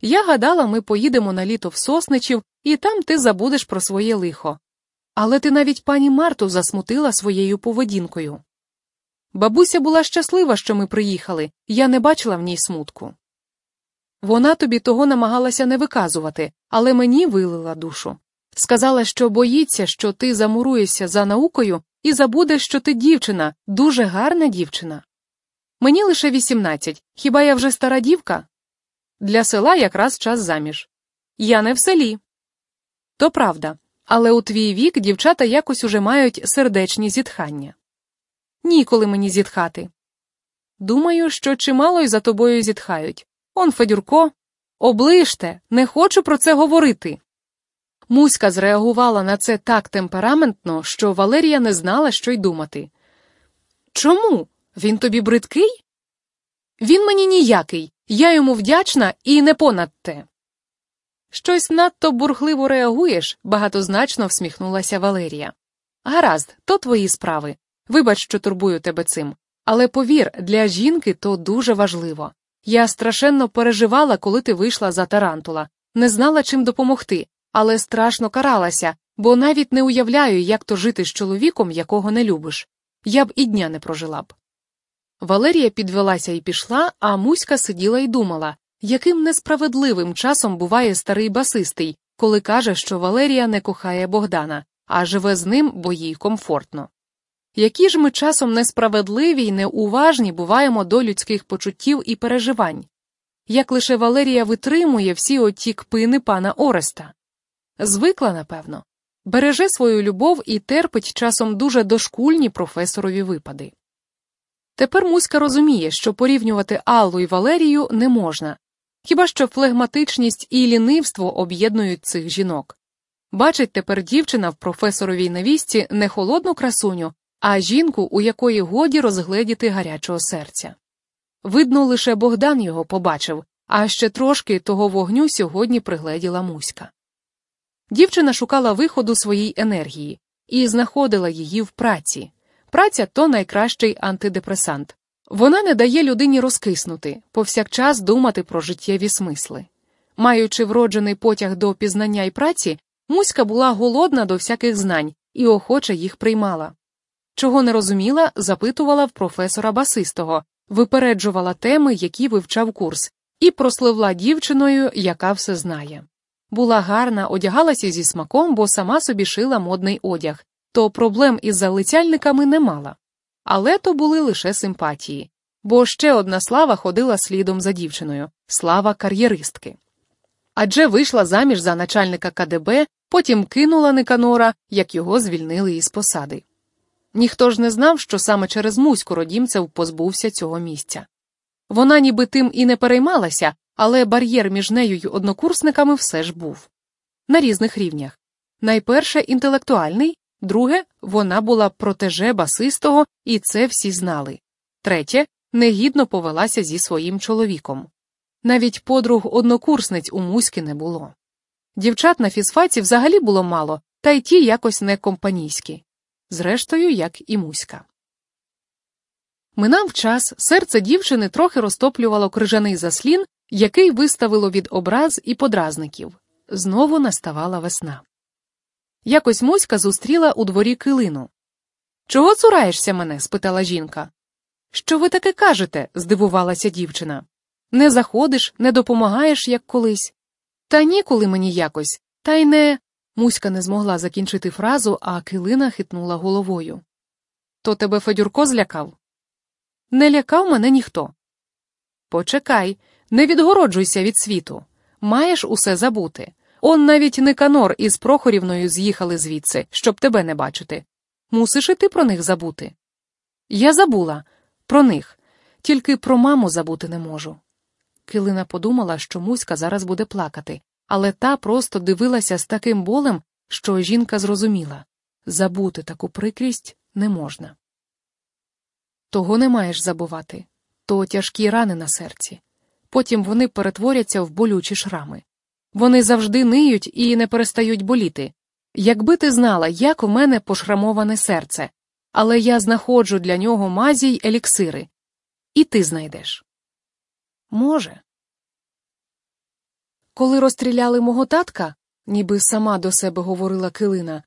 Я гадала, ми поїдемо на літо в Сосничів, і там ти забудеш про своє лихо. Але ти навіть пані Марту засмутила своєю поведінкою. Бабуся була щаслива, що ми приїхали, я не бачила в ній смутку. Вона тобі того намагалася не виказувати, але мені вилила душу. Сказала, що боїться, що ти замуруєшся за наукою і забудеш, що ти дівчина, дуже гарна дівчина. Мені лише вісімнадцять, хіба я вже стара дівка? Для села якраз час заміж. Я не в селі. То правда, але у твій вік дівчата якось уже мають сердечні зітхання. Ніколи мені зітхати. Думаю, що чимало й за тобою зітхають. Он Федюрко, оближте, не хочу про це говорити. Муська зреагувала на це так темпераментно, що Валерія не знала, що й думати. Чому? Він тобі бридкий? Він мені ніякий, я йому вдячна і не понад те. Щось надто бурхливо реагуєш, багатозначно всміхнулася Валерія. Гаразд, то твої справи. Вибач, що турбую тебе цим. Але повір, для жінки то дуже важливо. Я страшенно переживала, коли ти вийшла за тарантула, не знала, чим допомогти, але страшно каралася, бо навіть не уявляю, як то жити з чоловіком, якого не любиш. Я б і дня не прожила б. Валерія підвелася і пішла, а Муська сиділа і думала, яким несправедливим часом буває старий басистий, коли каже, що Валерія не кохає Богдана, а живе з ним, бо їй комфортно. Які ж ми часом несправедливі й неуважні буваємо до людських почуттів і переживань, як лише Валерія витримує всі оті кпини пана Ореста. Звикла, напевно, береже свою любов і терпить часом дуже дошкульні професорові випади. Тепер Муська розуміє, що порівнювати Аллу і Валерію не можна, хіба що флегматичність і лінивство об'єднують цих жінок. Бачить тепер дівчина в професоровій навісті не холодну красуню, а жінку, у якої годі розгледіти гарячого серця. Видно, лише Богдан його побачив, а ще трошки того вогню сьогодні пригледіла Муська. Дівчина шукала виходу своїй енергії і знаходила її в праці. Праця то найкращий антидепресант. Вона не дає людині розкиснути, повсякчас думати про життєві смисли. Маючи вроджений потяг до пізнання і праці, Муська була голодна до всяких знань і охоче їх приймала. Чого не розуміла, запитувала в професора басистого, випереджувала теми, які вивчав курс, і просливла дівчиною, яка все знає. Була гарна, одягалася зі смаком, бо сама собі шила модний одяг, то проблем із залицяльниками не мала. Але то були лише симпатії, бо ще одна слава ходила слідом за дівчиною слава кар'єристки. Адже вийшла заміж за начальника КДБ, потім кинула Никанора, як його звільнили із посади. Ніхто ж не знав, що саме через Муську родімцев позбувся цього місця. Вона ніби тим і не переймалася, але бар'єр між нею й однокурсниками все ж був. На різних рівнях. Найперше інтелектуальний, друге, вона була протеже басистого, і це всі знали. Третє, негідно повелася зі своїм чоловіком. Навіть подруг однокурсниць у Муськи не було. Дівчат на фізфаці взагалі було мало, та й ті якось не компанійські. Зрештою, як і Муська. Минав час, серце дівчини трохи розтоплювало крижаний заслін, який виставило від образ і подразників. Знову наставала весна. Якось Муська зустріла у дворі килину. Чого цураєшся мене? спитала жінка. Що ви таке кажете? здивувалася дівчина. Не заходиш, не допомагаєш, як колись. Та ніколи мені якось, та й не. Муська не змогла закінчити фразу, а килина хитнула головою. То тебе Федюрко злякав? Не лякав мене ніхто. Почекай, не відгороджуйся від світу. Маєш усе забути. Он навіть Никанор із Прохорівною з'їхали звідси, щоб тебе не бачити. Мусиш і ти про них забути. Я забула про них, тільки про маму забути не можу. Килина подумала, що Муська зараз буде плакати, але та просто дивилася з таким болем, що жінка зрозуміла забути таку прикрість не можна. Того не маєш забувати то тяжкі рани на серці. Потім вони перетворяться в болючі шрами. Вони завжди ниють і не перестають боліти. Якби ти знала, як у мене пошрамоване серце, але я знаходжу для нього мазі й еліксири, і ти знайдеш. Може. Коли розстріляли мого татка, ніби сама до себе говорила килина,